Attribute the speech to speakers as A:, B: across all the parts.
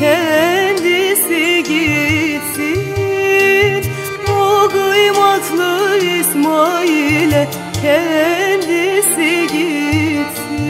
A: kendisi gitsin. Bu kıymatlı İsmail'e kendisi gitsin.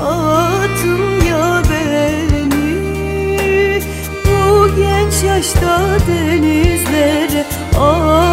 A: Attın ya beni. Bu genç yaşta denizlere attın